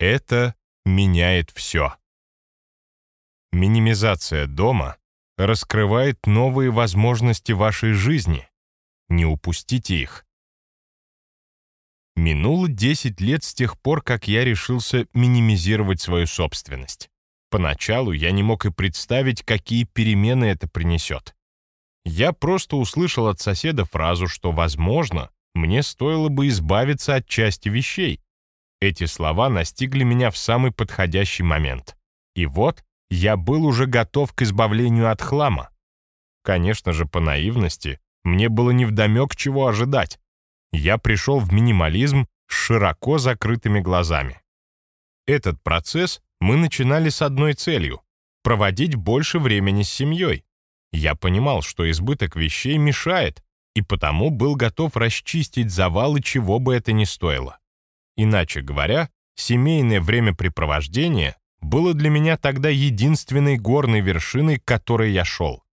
Это меняет все. Минимизация дома раскрывает новые возможности вашей жизни. Не упустите их. Минуло 10 лет с тех пор, как я решился минимизировать свою собственность. Поначалу я не мог и представить, какие перемены это принесет. Я просто услышал от соседа фразу, что, возможно, мне стоило бы избавиться от части вещей. Эти слова настигли меня в самый подходящий момент. И вот я был уже готов к избавлению от хлама. Конечно же, по наивности, мне было невдомек, чего ожидать. Я пришел в минимализм с широко закрытыми глазами. Этот процесс мы начинали с одной целью — проводить больше времени с семьей. Я понимал, что избыток вещей мешает, и потому был готов расчистить завалы, чего бы это ни стоило. Иначе говоря, семейное времяпрепровождение было для меня тогда единственной горной вершиной, к которой я шел.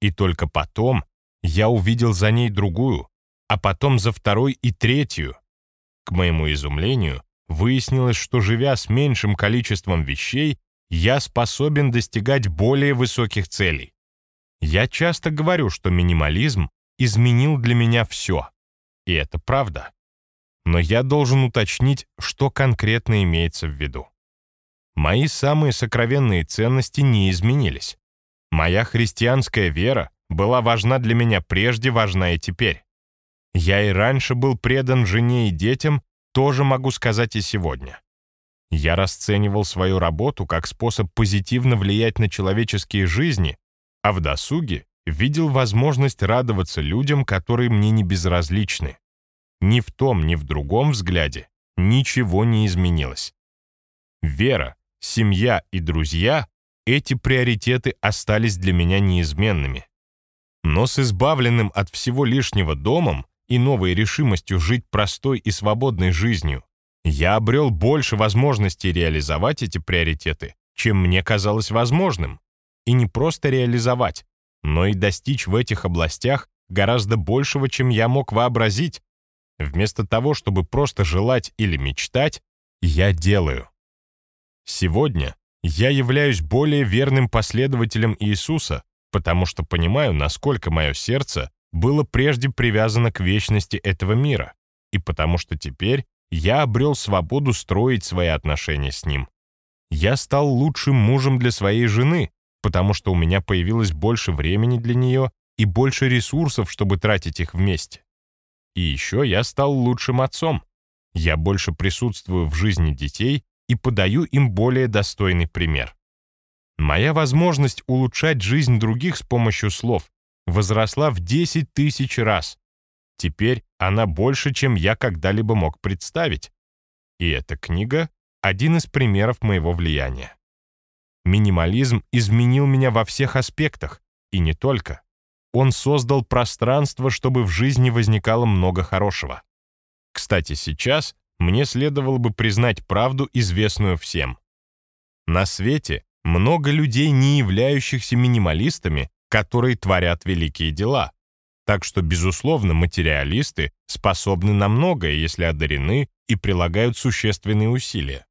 И только потом я увидел за ней другую, а потом за второй и третью. К моему изумлению, выяснилось, что живя с меньшим количеством вещей, я способен достигать более высоких целей. Я часто говорю, что минимализм изменил для меня все. И это правда. Но я должен уточнить, что конкретно имеется в виду. Мои самые сокровенные ценности не изменились. Моя христианская вера была важна для меня прежде, важна и теперь. Я и раньше был предан жене и детям, тоже могу сказать и сегодня. Я расценивал свою работу как способ позитивно влиять на человеческие жизни, а в досуге видел возможность радоваться людям, которые мне не безразличны. Ни в том, ни в другом взгляде ничего не изменилось. Вера, семья и друзья — эти приоритеты остались для меня неизменными. Но с избавленным от всего лишнего домом и новой решимостью жить простой и свободной жизнью я обрел больше возможностей реализовать эти приоритеты, чем мне казалось возможным. И не просто реализовать, но и достичь в этих областях гораздо большего, чем я мог вообразить. Вместо того, чтобы просто желать или мечтать, я делаю. Сегодня я являюсь более верным последователем Иисуса, потому что понимаю, насколько мое сердце было прежде привязано к вечности этого мира, и потому что теперь я обрел свободу строить свои отношения с Ним. Я стал лучшим мужем для своей жены, потому что у меня появилось больше времени для нее и больше ресурсов, чтобы тратить их вместе. И еще я стал лучшим отцом. Я больше присутствую в жизни детей и подаю им более достойный пример. Моя возможность улучшать жизнь других с помощью слов возросла в 10 тысяч раз. Теперь она больше, чем я когда-либо мог представить. И эта книга — один из примеров моего влияния. Минимализм изменил меня во всех аспектах, и не только. Он создал пространство, чтобы в жизни возникало много хорошего. Кстати, сейчас мне следовало бы признать правду, известную всем. На свете много людей, не являющихся минималистами, которые творят великие дела. Так что, безусловно, материалисты способны на многое, если одарены и прилагают существенные усилия.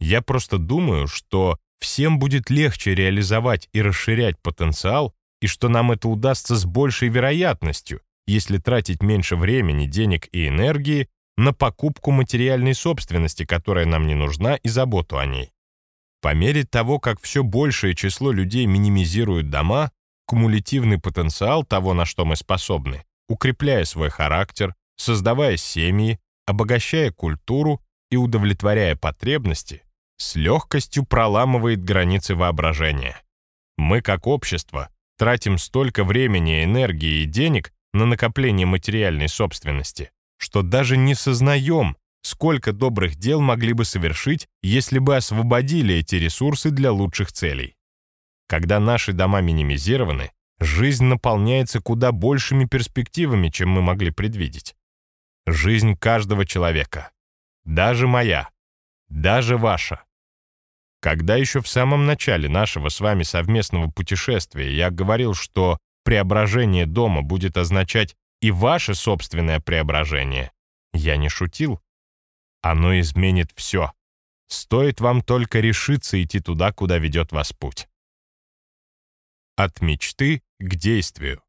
Я просто думаю, что всем будет легче реализовать и расширять потенциал, и что нам это удастся с большей вероятностью, если тратить меньше времени, денег и энергии на покупку материальной собственности, которая нам не нужна, и заботу о ней. По мере того, как все большее число людей минимизируют дома, кумулятивный потенциал того, на что мы способны, укрепляя свой характер, создавая семьи, обогащая культуру и удовлетворяя потребности, с легкостью проламывает границы воображения. Мы, как общество, тратим столько времени, энергии и денег на накопление материальной собственности, что даже не сознаем, сколько добрых дел могли бы совершить, если бы освободили эти ресурсы для лучших целей. Когда наши дома минимизированы, жизнь наполняется куда большими перспективами, чем мы могли предвидеть. Жизнь каждого человека, даже моя, даже ваша, когда еще в самом начале нашего с вами совместного путешествия я говорил, что преображение дома будет означать и ваше собственное преображение, я не шутил. Оно изменит все. Стоит вам только решиться идти туда, куда ведет вас путь. От мечты к действию.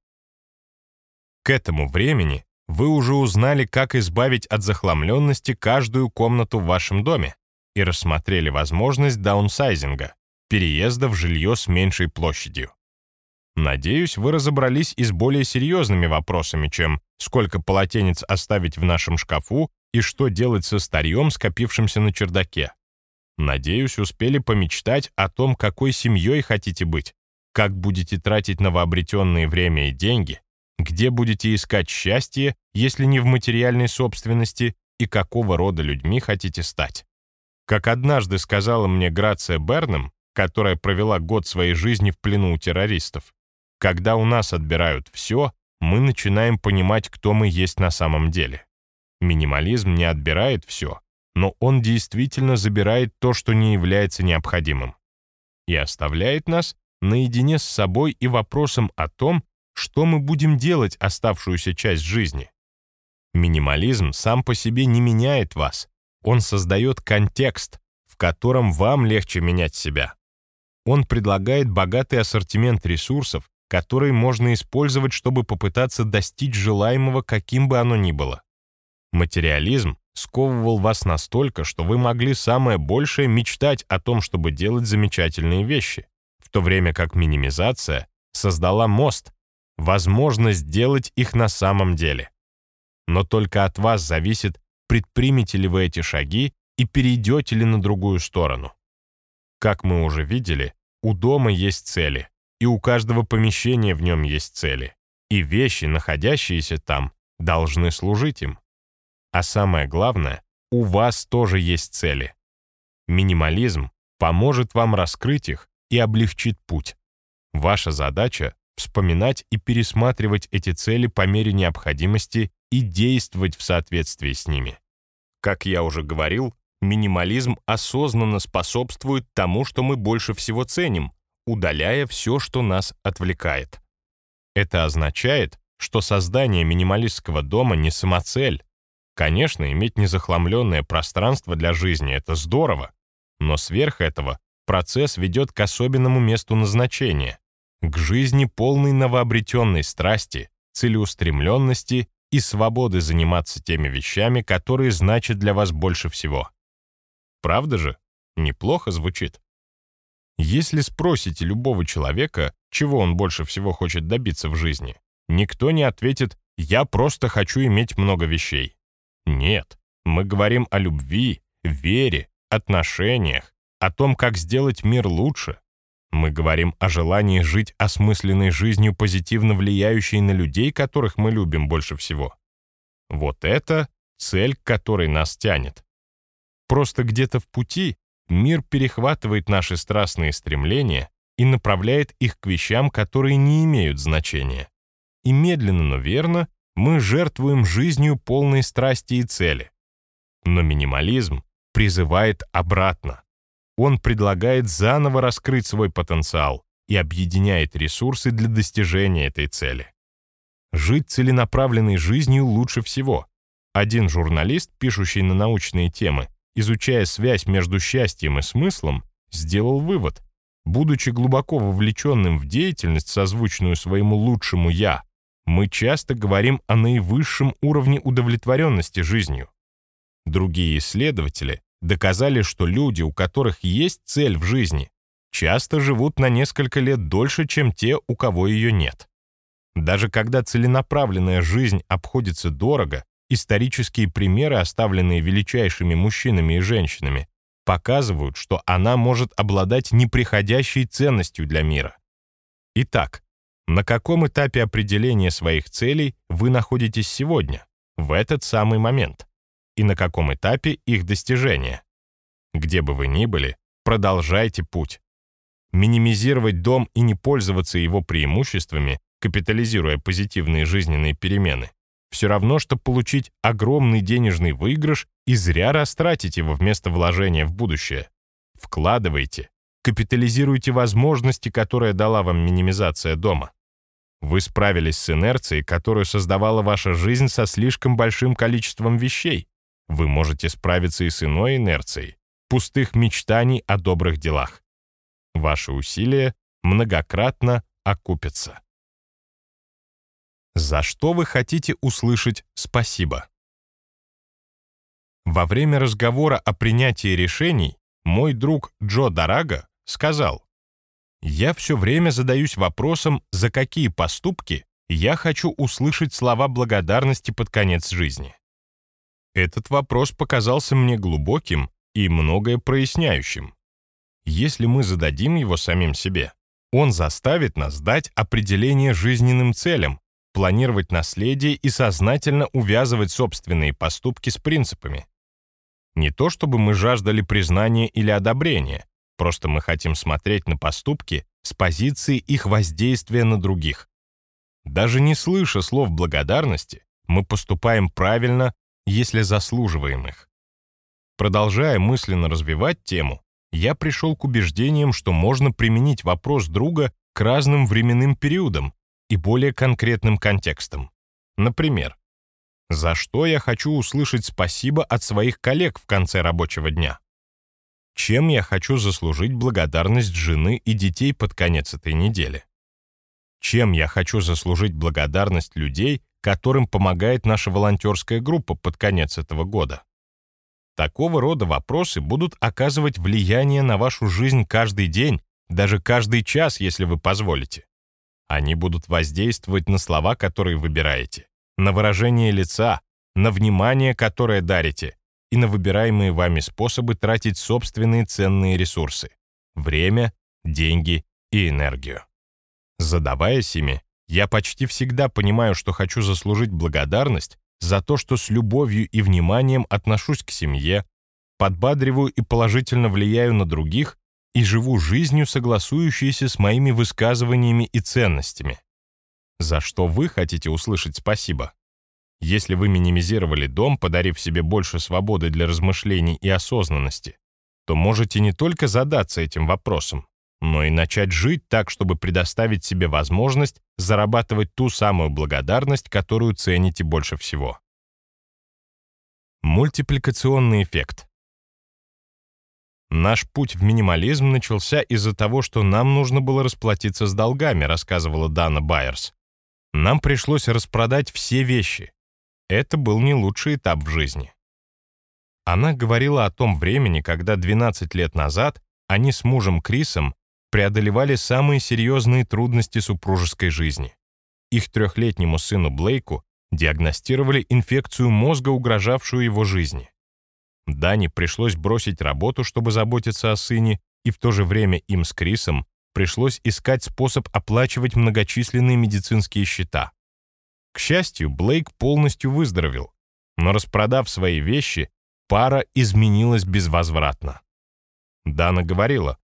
К этому времени вы уже узнали, как избавить от захламленности каждую комнату в вашем доме и рассмотрели возможность даунсайзинга, переезда в жилье с меньшей площадью. Надеюсь, вы разобрались и с более серьезными вопросами, чем сколько полотенец оставить в нашем шкафу и что делать со старьем, скопившимся на чердаке. Надеюсь, успели помечтать о том, какой семьей хотите быть, как будете тратить новообретенные время и деньги, где будете искать счастье, если не в материальной собственности, и какого рода людьми хотите стать. Как однажды сказала мне Грация Бернем, которая провела год своей жизни в плену у террористов, когда у нас отбирают все, мы начинаем понимать, кто мы есть на самом деле. Минимализм не отбирает все, но он действительно забирает то, что не является необходимым. И оставляет нас наедине с собой и вопросом о том, что мы будем делать оставшуюся часть жизни. Минимализм сам по себе не меняет вас. Он создает контекст, в котором вам легче менять себя. Он предлагает богатый ассортимент ресурсов, которые можно использовать, чтобы попытаться достичь желаемого, каким бы оно ни было. Материализм сковывал вас настолько, что вы могли самое большее мечтать о том, чтобы делать замечательные вещи, в то время как минимизация создала мост, возможность делать их на самом деле. Но только от вас зависит, предпримете ли вы эти шаги и перейдете ли на другую сторону. Как мы уже видели, у дома есть цели, и у каждого помещения в нем есть цели, и вещи, находящиеся там, должны служить им. А самое главное, у вас тоже есть цели. Минимализм поможет вам раскрыть их и облегчит путь. Ваша задача — вспоминать и пересматривать эти цели по мере необходимости и действовать в соответствии с ними. Как я уже говорил, минимализм осознанно способствует тому, что мы больше всего ценим, удаляя все, что нас отвлекает. Это означает, что создание минималистского дома не самоцель. Конечно, иметь незахламленное пространство для жизни — это здорово, но сверх этого процесс ведет к особенному месту назначения, к жизни полной новообретенной страсти, целеустремленности и свободы заниматься теми вещами, которые значат для вас больше всего. Правда же? Неплохо звучит. Если спросите любого человека, чего он больше всего хочет добиться в жизни, никто не ответит «я просто хочу иметь много вещей». Нет, мы говорим о любви, вере, отношениях, о том, как сделать мир лучше. Мы говорим о желании жить осмысленной жизнью, позитивно влияющей на людей, которых мы любим больше всего. Вот это цель, которой нас тянет. Просто где-то в пути мир перехватывает наши страстные стремления и направляет их к вещам, которые не имеют значения. И медленно, но верно мы жертвуем жизнью полной страсти и цели. Но минимализм призывает обратно. Он предлагает заново раскрыть свой потенциал и объединяет ресурсы для достижения этой цели. Жить целенаправленной жизнью лучше всего. Один журналист, пишущий на научные темы, изучая связь между счастьем и смыслом, сделал вывод. Будучи глубоко вовлеченным в деятельность, созвучную своему лучшему «я», мы часто говорим о наивысшем уровне удовлетворенности жизнью. Другие исследователи доказали, что люди, у которых есть цель в жизни, часто живут на несколько лет дольше, чем те, у кого ее нет. Даже когда целенаправленная жизнь обходится дорого, Исторические примеры, оставленные величайшими мужчинами и женщинами, показывают, что она может обладать неприходящей ценностью для мира. Итак, на каком этапе определения своих целей вы находитесь сегодня, в этот самый момент? И на каком этапе их достижения? Где бы вы ни были, продолжайте путь. Минимизировать дом и не пользоваться его преимуществами, капитализируя позитивные жизненные перемены, все равно, что получить огромный денежный выигрыш и зря растратить его вместо вложения в будущее. Вкладывайте, капитализируйте возможности, которые дала вам минимизация дома. Вы справились с инерцией, которую создавала ваша жизнь со слишком большим количеством вещей. Вы можете справиться и с иной инерцией. пустых мечтаний о добрых делах. Ваши усилия многократно окупятся. За что вы хотите услышать спасибо? Во время разговора о принятии решений мой друг Джо Дорага сказал, «Я все время задаюсь вопросом, за какие поступки я хочу услышать слова благодарности под конец жизни». Этот вопрос показался мне глубоким и многое проясняющим. Если мы зададим его самим себе, он заставит нас дать определение жизненным целям, планировать наследие и сознательно увязывать собственные поступки с принципами. Не то чтобы мы жаждали признания или одобрения, просто мы хотим смотреть на поступки с позиции их воздействия на других. Даже не слыша слов благодарности, мы поступаем правильно, если заслуживаем их. Продолжая мысленно развивать тему, я пришел к убеждениям, что можно применить вопрос друга к разным временным периодам и более конкретным контекстам. Например, за что я хочу услышать спасибо от своих коллег в конце рабочего дня? Чем я хочу заслужить благодарность жены и детей под конец этой недели? Чем я хочу заслужить благодарность людей, которым помогает наша волонтерская группа под конец этого года? Такого рода вопросы будут оказывать влияние на вашу жизнь каждый день, даже каждый час, если вы позволите. Они будут воздействовать на слова, которые выбираете, на выражение лица, на внимание, которое дарите, и на выбираемые вами способы тратить собственные ценные ресурсы — время, деньги и энергию. Задаваясь ими, я почти всегда понимаю, что хочу заслужить благодарность за то, что с любовью и вниманием отношусь к семье, подбадриваю и положительно влияю на других и живу жизнью, согласующейся с моими высказываниями и ценностями. За что вы хотите услышать спасибо? Если вы минимизировали дом, подарив себе больше свободы для размышлений и осознанности, то можете не только задаться этим вопросом, но и начать жить так, чтобы предоставить себе возможность зарабатывать ту самую благодарность, которую цените больше всего. Мультипликационный эффект. Наш путь в минимализм начался из-за того, что нам нужно было расплатиться с долгами, рассказывала Дана Байерс. Нам пришлось распродать все вещи. Это был не лучший этап в жизни. Она говорила о том времени, когда 12 лет назад они с мужем Крисом преодолевали самые серьезные трудности супружеской жизни. Их трехлетнему сыну Блейку диагностировали инфекцию мозга, угрожавшую его жизни. Дане пришлось бросить работу, чтобы заботиться о сыне, и в то же время им с Крисом пришлось искать способ оплачивать многочисленные медицинские счета. К счастью, Блейк полностью выздоровел, но распродав свои вещи, пара изменилась безвозвратно. Дана говорила,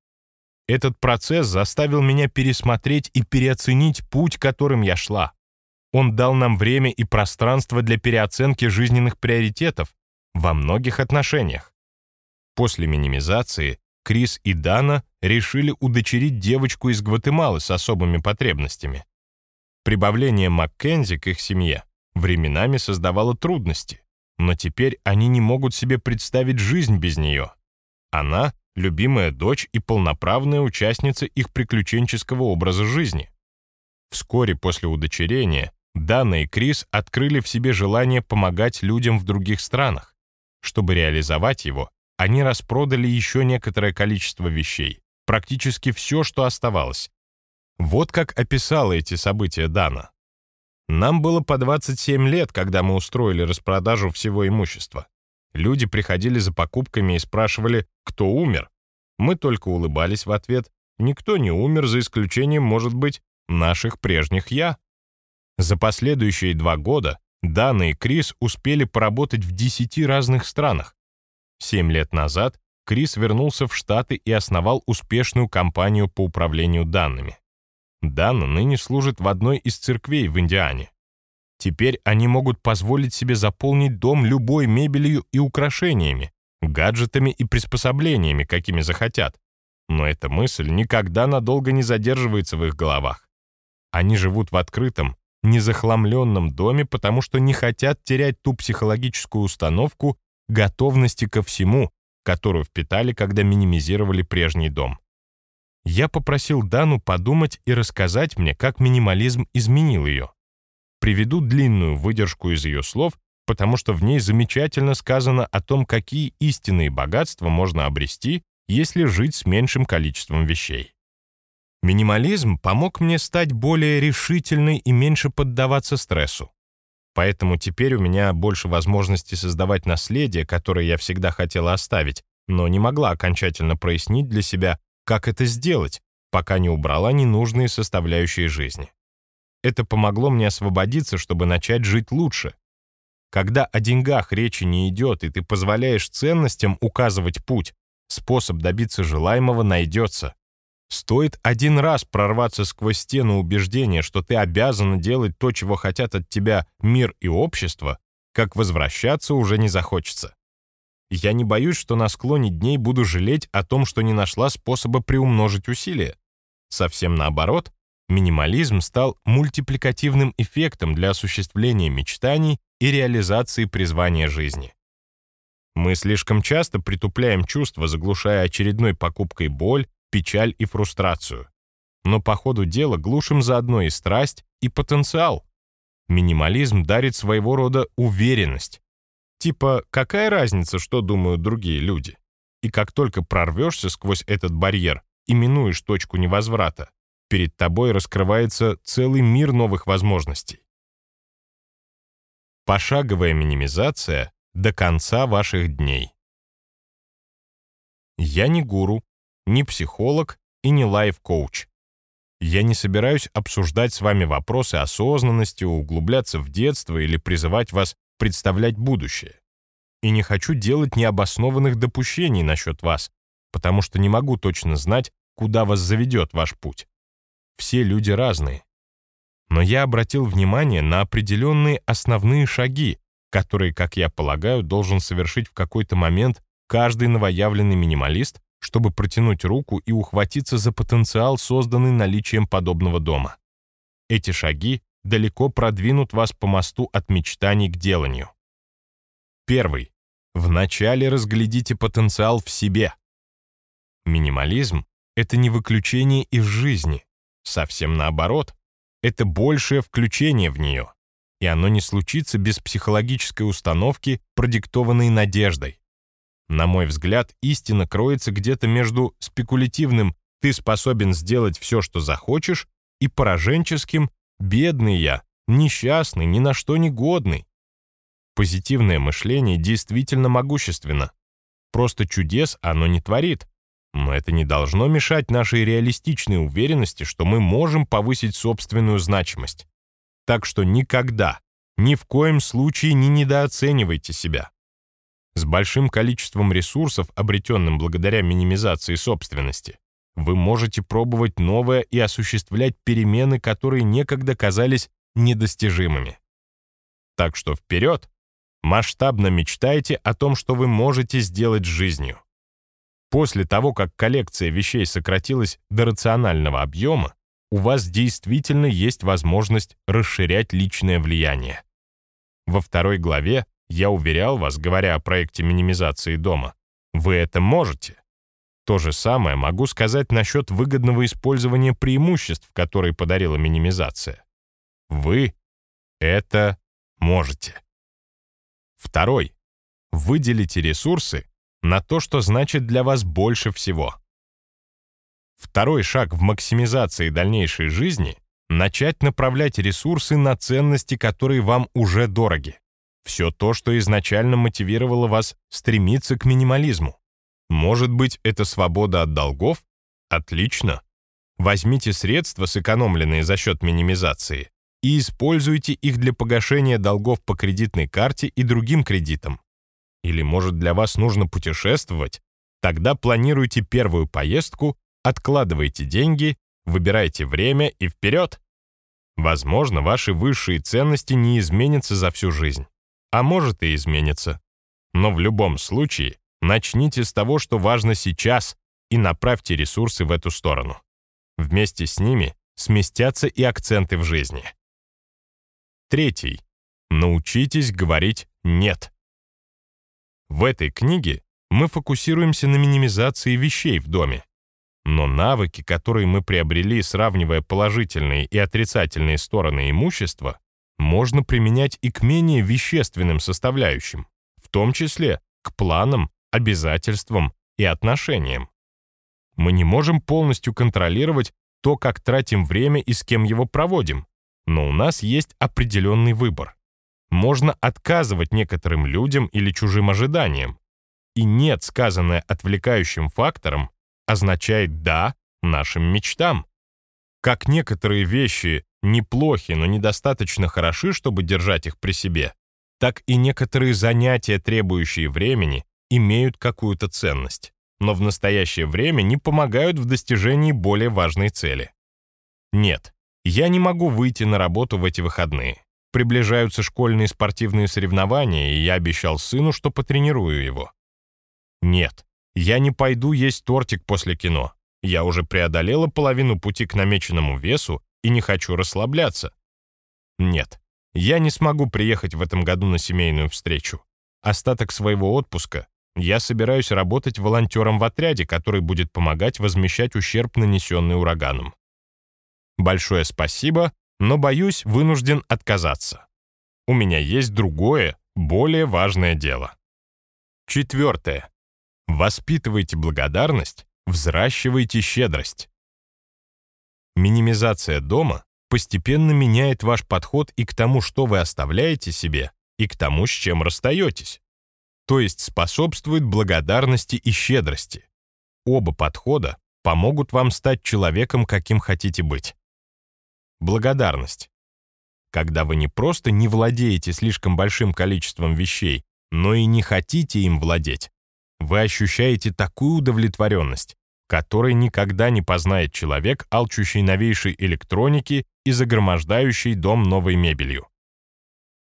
«Этот процесс заставил меня пересмотреть и переоценить путь, которым я шла. Он дал нам время и пространство для переоценки жизненных приоритетов, во многих отношениях. После минимизации Крис и Дана решили удочерить девочку из Гватемалы с особыми потребностями. Прибавление Маккензи к их семье временами создавало трудности, но теперь они не могут себе представить жизнь без нее. Она — любимая дочь и полноправная участница их приключенческого образа жизни. Вскоре после удочерения Дана и Крис открыли в себе желание помогать людям в других странах. Чтобы реализовать его, они распродали еще некоторое количество вещей, практически все, что оставалось. Вот как описала эти события Дана. Нам было по 27 лет, когда мы устроили распродажу всего имущества. Люди приходили за покупками и спрашивали, кто умер. Мы только улыбались в ответ. Никто не умер, за исключением, может быть, наших прежних «я». За последующие два года Дана и Крис успели поработать в 10 разных странах. Семь лет назад Крис вернулся в Штаты и основал успешную компанию по управлению данными. Дана ныне служит в одной из церквей в Индиане. Теперь они могут позволить себе заполнить дом любой мебелью и украшениями, гаджетами и приспособлениями, какими захотят. Но эта мысль никогда надолго не задерживается в их головах. Они живут в открытом, незахламленном доме, потому что не хотят терять ту психологическую установку готовности ко всему, которую впитали, когда минимизировали прежний дом. Я попросил Дану подумать и рассказать мне, как минимализм изменил ее. Приведу длинную выдержку из ее слов, потому что в ней замечательно сказано о том, какие истинные богатства можно обрести, если жить с меньшим количеством вещей. Минимализм помог мне стать более решительной и меньше поддаваться стрессу. Поэтому теперь у меня больше возможностей создавать наследие, которое я всегда хотела оставить, но не могла окончательно прояснить для себя, как это сделать, пока не убрала ненужные составляющие жизни. Это помогло мне освободиться, чтобы начать жить лучше. Когда о деньгах речи не идет, и ты позволяешь ценностям указывать путь, способ добиться желаемого найдется. Стоит один раз прорваться сквозь стену убеждения, что ты обязан делать то, чего хотят от тебя мир и общество, как возвращаться уже не захочется. Я не боюсь, что на склоне дней буду жалеть о том, что не нашла способа приумножить усилия. Совсем наоборот, минимализм стал мультипликативным эффектом для осуществления мечтаний и реализации призвания жизни. Мы слишком часто притупляем чувства, заглушая очередной покупкой боль, печаль и фрустрацию. Но по ходу дела глушим заодно и страсть, и потенциал. Минимализм дарит своего рода уверенность, Типа, какая разница, что думают другие люди? И как только прорвешься сквозь этот барьер и минуешь точку невозврата, перед тобой раскрывается целый мир новых возможностей. Пошаговая минимизация до конца ваших дней. Я не гуру, не психолог и не лайф-коуч. Я не собираюсь обсуждать с вами вопросы осознанности, углубляться в детство или призывать вас представлять будущее. И не хочу делать необоснованных допущений насчет вас, потому что не могу точно знать, куда вас заведет ваш путь. Все люди разные. Но я обратил внимание на определенные основные шаги, которые, как я полагаю, должен совершить в какой-то момент каждый новоявленный минималист, чтобы протянуть руку и ухватиться за потенциал, созданный наличием подобного дома. Эти шаги далеко продвинут вас по мосту от мечтаний к деланию. Первый. Вначале разглядите потенциал в себе. Минимализм — это не выключение из жизни. Совсем наоборот. Это большее включение в нее. И оно не случится без психологической установки, продиктованной надеждой. На мой взгляд, истина кроется где-то между спекулятивным «ты способен сделать все, что захочешь» и пораженческим Бедный я, несчастный, ни на что не годный. Позитивное мышление действительно могущественно. Просто чудес оно не творит. Но это не должно мешать нашей реалистичной уверенности, что мы можем повысить собственную значимость. Так что никогда, ни в коем случае не недооценивайте себя. С большим количеством ресурсов, обретенным благодаря минимизации собственности, вы можете пробовать новое и осуществлять перемены, которые некогда казались недостижимыми. Так что вперед! Масштабно мечтайте о том, что вы можете сделать с жизнью. После того, как коллекция вещей сократилась до рационального объема, у вас действительно есть возможность расширять личное влияние. Во второй главе я уверял вас, говоря о проекте минимизации дома, вы это можете. То же самое могу сказать насчет выгодного использования преимуществ, которые подарила минимизация. Вы это можете. Второй. Выделите ресурсы на то, что значит для вас больше всего. Второй шаг в максимизации дальнейшей жизни — начать направлять ресурсы на ценности, которые вам уже дороги. Все то, что изначально мотивировало вас стремиться к минимализму. Может быть, это свобода от долгов? Отлично. Возьмите средства, сэкономленные за счет минимизации, и используйте их для погашения долгов по кредитной карте и другим кредитам. Или, может, для вас нужно путешествовать? Тогда планируйте первую поездку, откладывайте деньги, выбирайте время и вперед. Возможно, ваши высшие ценности не изменятся за всю жизнь. А может и изменятся. Но в любом случае, Начните с того, что важно сейчас, и направьте ресурсы в эту сторону. Вместе с ними сместятся и акценты в жизни. Третий. Научитесь говорить «нет». В этой книге мы фокусируемся на минимизации вещей в доме. Но навыки, которые мы приобрели, сравнивая положительные и отрицательные стороны имущества, можно применять и к менее вещественным составляющим, в том числе к планам, обязательствам и отношениям. Мы не можем полностью контролировать то, как тратим время и с кем его проводим, но у нас есть определенный выбор. Можно отказывать некоторым людям или чужим ожиданиям. И «нет», сказанное отвлекающим фактором, означает «да» нашим мечтам. Как некоторые вещи неплохи, но недостаточно хороши, чтобы держать их при себе, так и некоторые занятия, требующие времени, имеют какую-то ценность, но в настоящее время не помогают в достижении более важной цели. Нет, я не могу выйти на работу в эти выходные. Приближаются школьные спортивные соревнования, и я обещал сыну, что потренирую его. Нет, я не пойду есть тортик после кино. Я уже преодолела половину пути к намеченному весу и не хочу расслабляться. Нет, я не смогу приехать в этом году на семейную встречу. Остаток своего отпуска я собираюсь работать волонтером в отряде, который будет помогать возмещать ущерб, нанесенный ураганом. Большое спасибо, но, боюсь, вынужден отказаться. У меня есть другое, более важное дело. Четвертое. Воспитывайте благодарность, взращивайте щедрость. Минимизация дома постепенно меняет ваш подход и к тому, что вы оставляете себе, и к тому, с чем расстаетесь. То есть способствует благодарности и щедрости. Оба подхода помогут вам стать человеком, каким хотите быть. Благодарность. Когда вы не просто не владеете слишком большим количеством вещей, но и не хотите им владеть, вы ощущаете такую удовлетворенность, которой никогда не познает человек, алчущий новейшей электроники и загромождающий дом новой мебелью.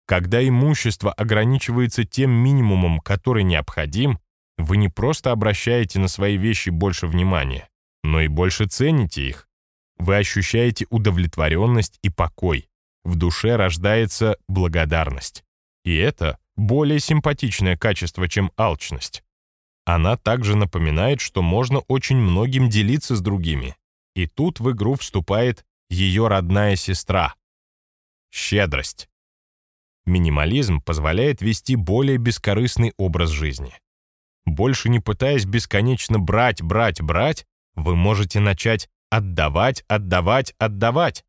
Когда имущество ограничивается тем минимумом, который необходим, вы не просто обращаете на свои вещи больше внимания, но и больше цените их. Вы ощущаете удовлетворенность и покой. В душе рождается благодарность. И это более симпатичное качество, чем алчность. Она также напоминает, что можно очень многим делиться с другими. И тут в игру вступает ее родная сестра — щедрость. Минимализм позволяет вести более бескорыстный образ жизни. Больше не пытаясь бесконечно брать, брать, брать, вы можете начать отдавать, отдавать, отдавать.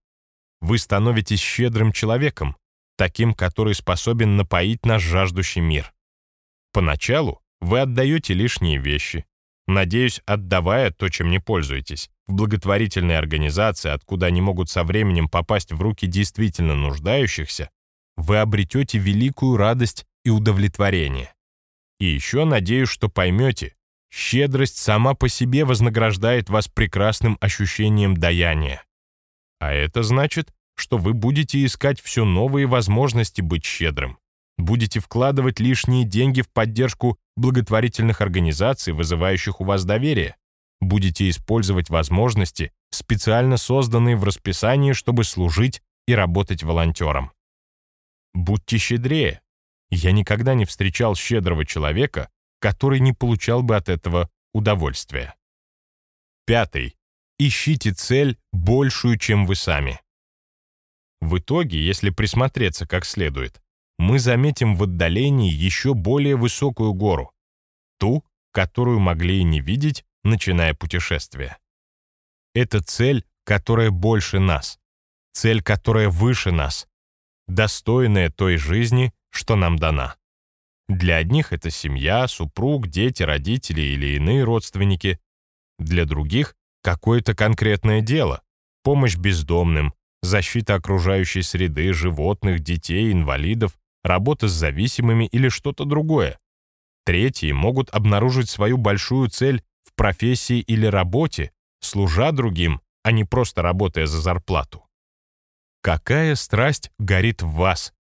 Вы становитесь щедрым человеком, таким, который способен напоить наш жаждущий мир. Поначалу вы отдаете лишние вещи. Надеюсь, отдавая то, чем не пользуетесь, в благотворительные организации, откуда они могут со временем попасть в руки действительно нуждающихся, вы обретете великую радость и удовлетворение. И еще надеюсь, что поймете, щедрость сама по себе вознаграждает вас прекрасным ощущением даяния. А это значит, что вы будете искать все новые возможности быть щедрым будете вкладывать лишние деньги в поддержку благотворительных организаций, вызывающих у вас доверие, будете использовать возможности, специально созданные в расписании, чтобы служить и работать волонтером. Будьте щедрее. Я никогда не встречал щедрого человека, который не получал бы от этого удовольствия. Пятый. Ищите цель большую, чем вы сами. В итоге, если присмотреться как следует, мы заметим в отдалении еще более высокую гору, ту, которую могли и не видеть, начиная путешествие. Это цель, которая больше нас, цель, которая выше нас, достойная той жизни, что нам дана. Для одних это семья, супруг, дети, родители или иные родственники. Для других — какое-то конкретное дело, помощь бездомным, защита окружающей среды, животных, детей, инвалидов, работа с зависимыми или что-то другое. Третьи могут обнаружить свою большую цель в профессии или работе, служа другим, а не просто работая за зарплату. Какая страсть горит в вас?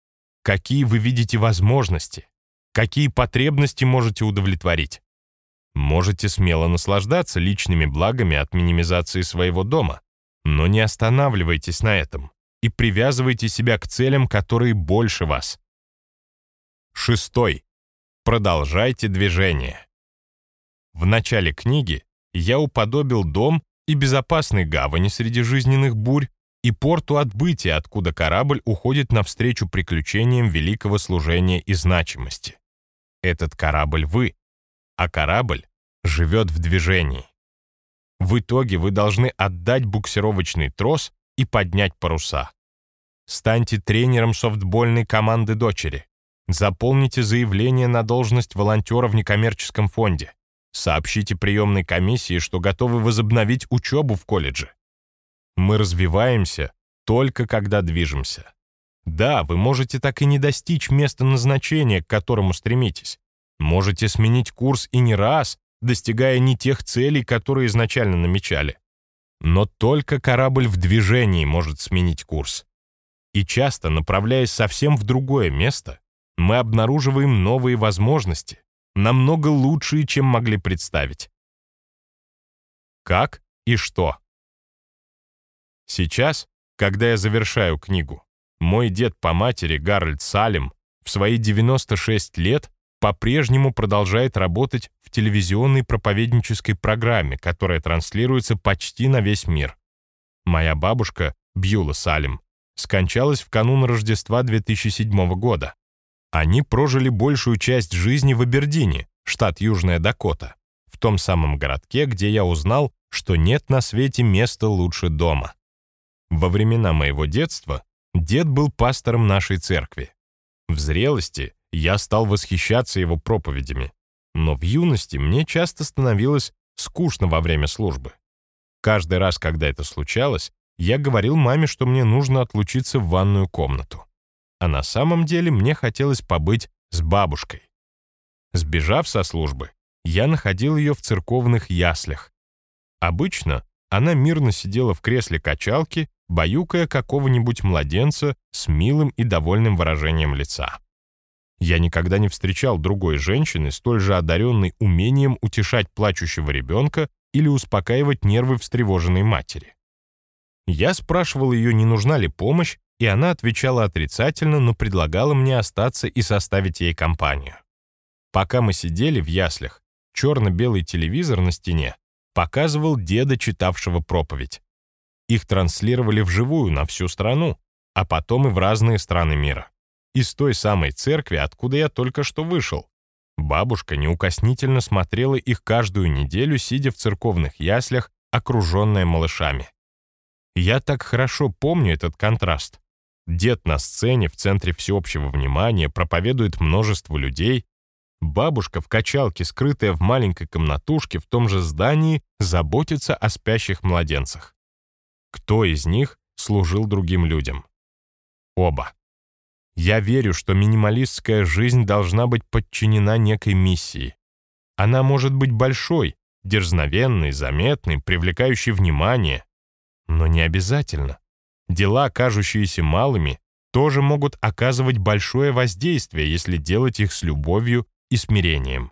Какие вы видите возможности? Какие потребности можете удовлетворить? Можете смело наслаждаться личными благами от минимизации своего дома, но не останавливайтесь на этом и привязывайте себя к целям, которые больше вас. Шестой. Продолжайте движение. В начале книги я уподобил дом и безопасной гавани среди жизненных бурь, и порту отбытия, откуда корабль уходит навстречу приключениям великого служения и значимости. Этот корабль вы, а корабль живет в движении. В итоге вы должны отдать буксировочный трос и поднять паруса. Станьте тренером софтбольной команды дочери. Заполните заявление на должность волонтера в некоммерческом фонде. Сообщите приемной комиссии, что готовы возобновить учебу в колледже. Мы развиваемся только когда движемся. Да, вы можете так и не достичь места назначения, к которому стремитесь. Можете сменить курс и не раз, достигая не тех целей, которые изначально намечали. Но только корабль в движении может сменить курс. И часто, направляясь совсем в другое место, мы обнаруживаем новые возможности, намного лучшие, чем могли представить. Как и что? Сейчас, когда я завершаю книгу, мой дед по матери Гарольд Салем в свои 96 лет по-прежнему продолжает работать в телевизионной проповеднической программе, которая транслируется почти на весь мир. Моя бабушка, Бьюла Салем, скончалась в канун Рождества 2007 года. Они прожили большую часть жизни в Абердине, штат Южная Дакота, в том самом городке, где я узнал, что нет на свете места лучше дома. Во времена моего детства дед был пастором нашей церкви. В зрелости я стал восхищаться его проповедями, но в юности мне часто становилось скучно во время службы. Каждый раз, когда это случалось, я говорил маме, что мне нужно отлучиться в ванную комнату. А на самом деле мне хотелось побыть с бабушкой. Сбежав со службы, я находил ее в церковных яслях. Обычно она мирно сидела в кресле качалки баюкая какого-нибудь младенца с милым и довольным выражением лица. Я никогда не встречал другой женщины, столь же одаренной умением утешать плачущего ребенка или успокаивать нервы встревоженной матери. Я спрашивал ее, не нужна ли помощь, и она отвечала отрицательно, но предлагала мне остаться и составить ей компанию. Пока мы сидели в яслях, черно-белый телевизор на стене показывал деда, читавшего проповедь. Их транслировали вживую на всю страну, а потом и в разные страны мира. Из той самой церкви, откуда я только что вышел. Бабушка неукоснительно смотрела их каждую неделю, сидя в церковных яслях, окруженная малышами. Я так хорошо помню этот контраст. Дед на сцене в центре всеобщего внимания проповедует множеству людей. Бабушка в качалке, скрытая в маленькой комнатушке в том же здании, заботится о спящих младенцах. Кто из них служил другим людям? Оба. Я верю, что минималистская жизнь должна быть подчинена некой миссии. Она может быть большой, дерзновенной, заметной, привлекающей внимание. Но не обязательно. Дела, кажущиеся малыми, тоже могут оказывать большое воздействие, если делать их с любовью и смирением.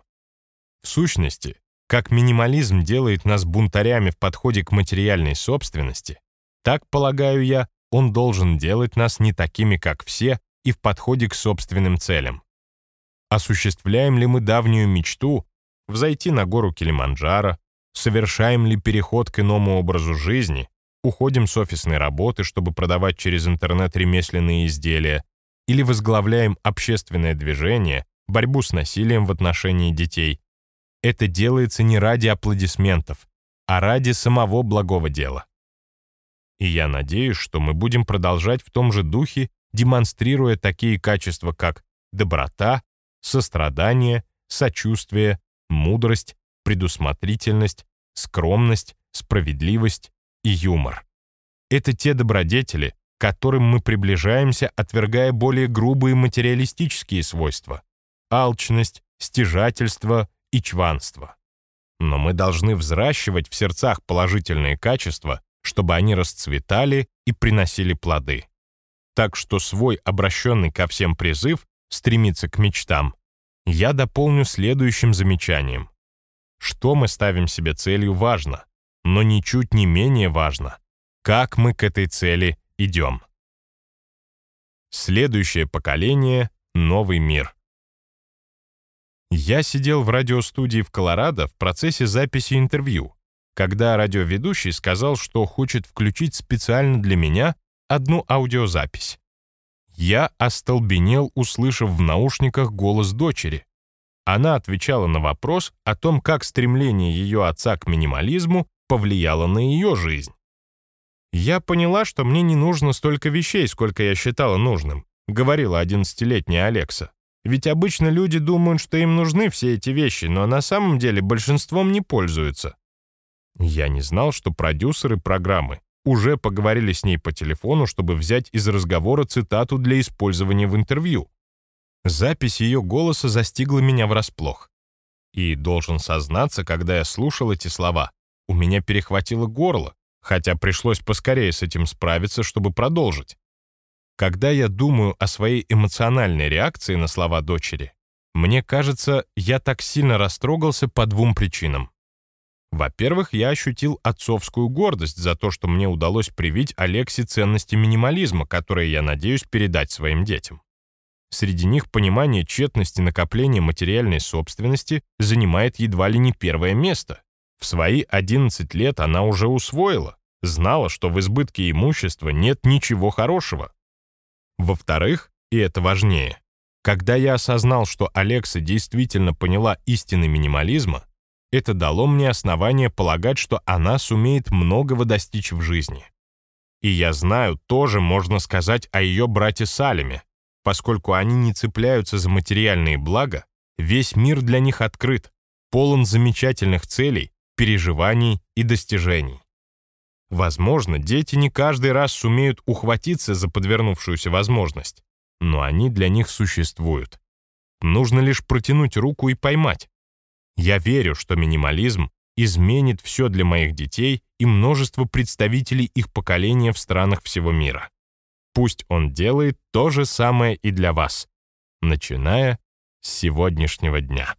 В сущности, как минимализм делает нас бунтарями в подходе к материальной собственности, так, полагаю я, он должен делать нас не такими, как все, и в подходе к собственным целям. Осуществляем ли мы давнюю мечту взойти на гору Килиманджаро, совершаем ли переход к иному образу жизни, уходим с офисной работы, чтобы продавать через интернет ремесленные изделия, или возглавляем общественное движение, борьбу с насилием в отношении детей. Это делается не ради аплодисментов, а ради самого благого дела. И я надеюсь, что мы будем продолжать в том же духе, демонстрируя такие качества, как доброта, сострадание, сочувствие, мудрость, предусмотрительность, скромность, справедливость и юмор. Это те добродетели, к которым мы приближаемся, отвергая более грубые материалистические свойства — алчность, стяжательство и чванство. Но мы должны взращивать в сердцах положительные качества, чтобы они расцветали и приносили плоды. Так что свой обращенный ко всем призыв стремиться к мечтам я дополню следующим замечанием. Что мы ставим себе целью важно, но ничуть не менее важно, как мы к этой цели идем. Следующее поколение — новый мир. Я сидел в радиостудии в Колорадо в процессе записи интервью, когда радиоведущий сказал, что хочет включить специально для меня одну аудиозапись. Я остолбенел, услышав в наушниках голос дочери. Она отвечала на вопрос о том, как стремление ее отца к минимализму повлияло на ее жизнь. Я поняла, что мне не нужно столько вещей, сколько я считала нужным, говорила 11-летняя Алекса. Ведь обычно люди думают, что им нужны все эти вещи, но на самом деле большинством не пользуются. Я не знал, что продюсеры программы уже поговорили с ней по телефону, чтобы взять из разговора цитату для использования в интервью. Запись ее голоса застигла меня врасплох. И должен сознаться, когда я слушал эти слова, у меня перехватило горло, хотя пришлось поскорее с этим справиться, чтобы продолжить. Когда я думаю о своей эмоциональной реакции на слова дочери, мне кажется, я так сильно растрогался по двум причинам. Во-первых, я ощутил отцовскую гордость за то, что мне удалось привить Алексе ценности минимализма, которые я надеюсь передать своим детям. Среди них понимание тщетности накопления материальной собственности занимает едва ли не первое место. В свои 11 лет она уже усвоила, знала, что в избытке имущества нет ничего хорошего. Во-вторых, и это важнее, когда я осознал, что Алекса действительно поняла истины минимализма, это дало мне основание полагать, что она сумеет многого достичь в жизни. И я знаю, тоже можно сказать о ее брате Салеме. Поскольку они не цепляются за материальные блага, весь мир для них открыт, полон замечательных целей, переживаний и достижений. Возможно, дети не каждый раз сумеют ухватиться за подвернувшуюся возможность, но они для них существуют. Нужно лишь протянуть руку и поймать. Я верю, что минимализм изменит все для моих детей и множество представителей их поколения в странах всего мира. Пусть он делает то же самое и для вас, начиная с сегодняшнего дня.